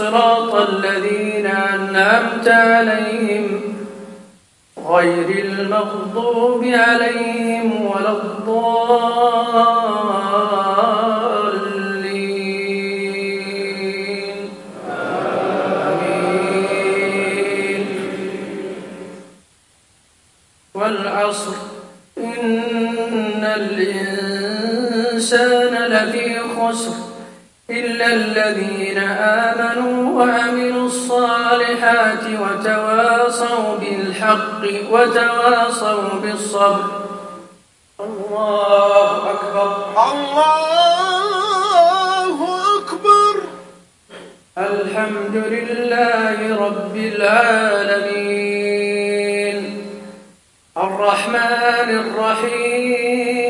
صراط الذين أنعمت عليهم غير المغضوب عليهم ولا الضالين. آمين. والعصر. إن الإنسان لفي خسر. إلا الذين آمنوا وعملوا الصالحات وتواصوا بالحق وتواصوا بالصبر. الله أكبر. الله أكبر. الحمد لله رب العالمين. الرحمن الرحيم.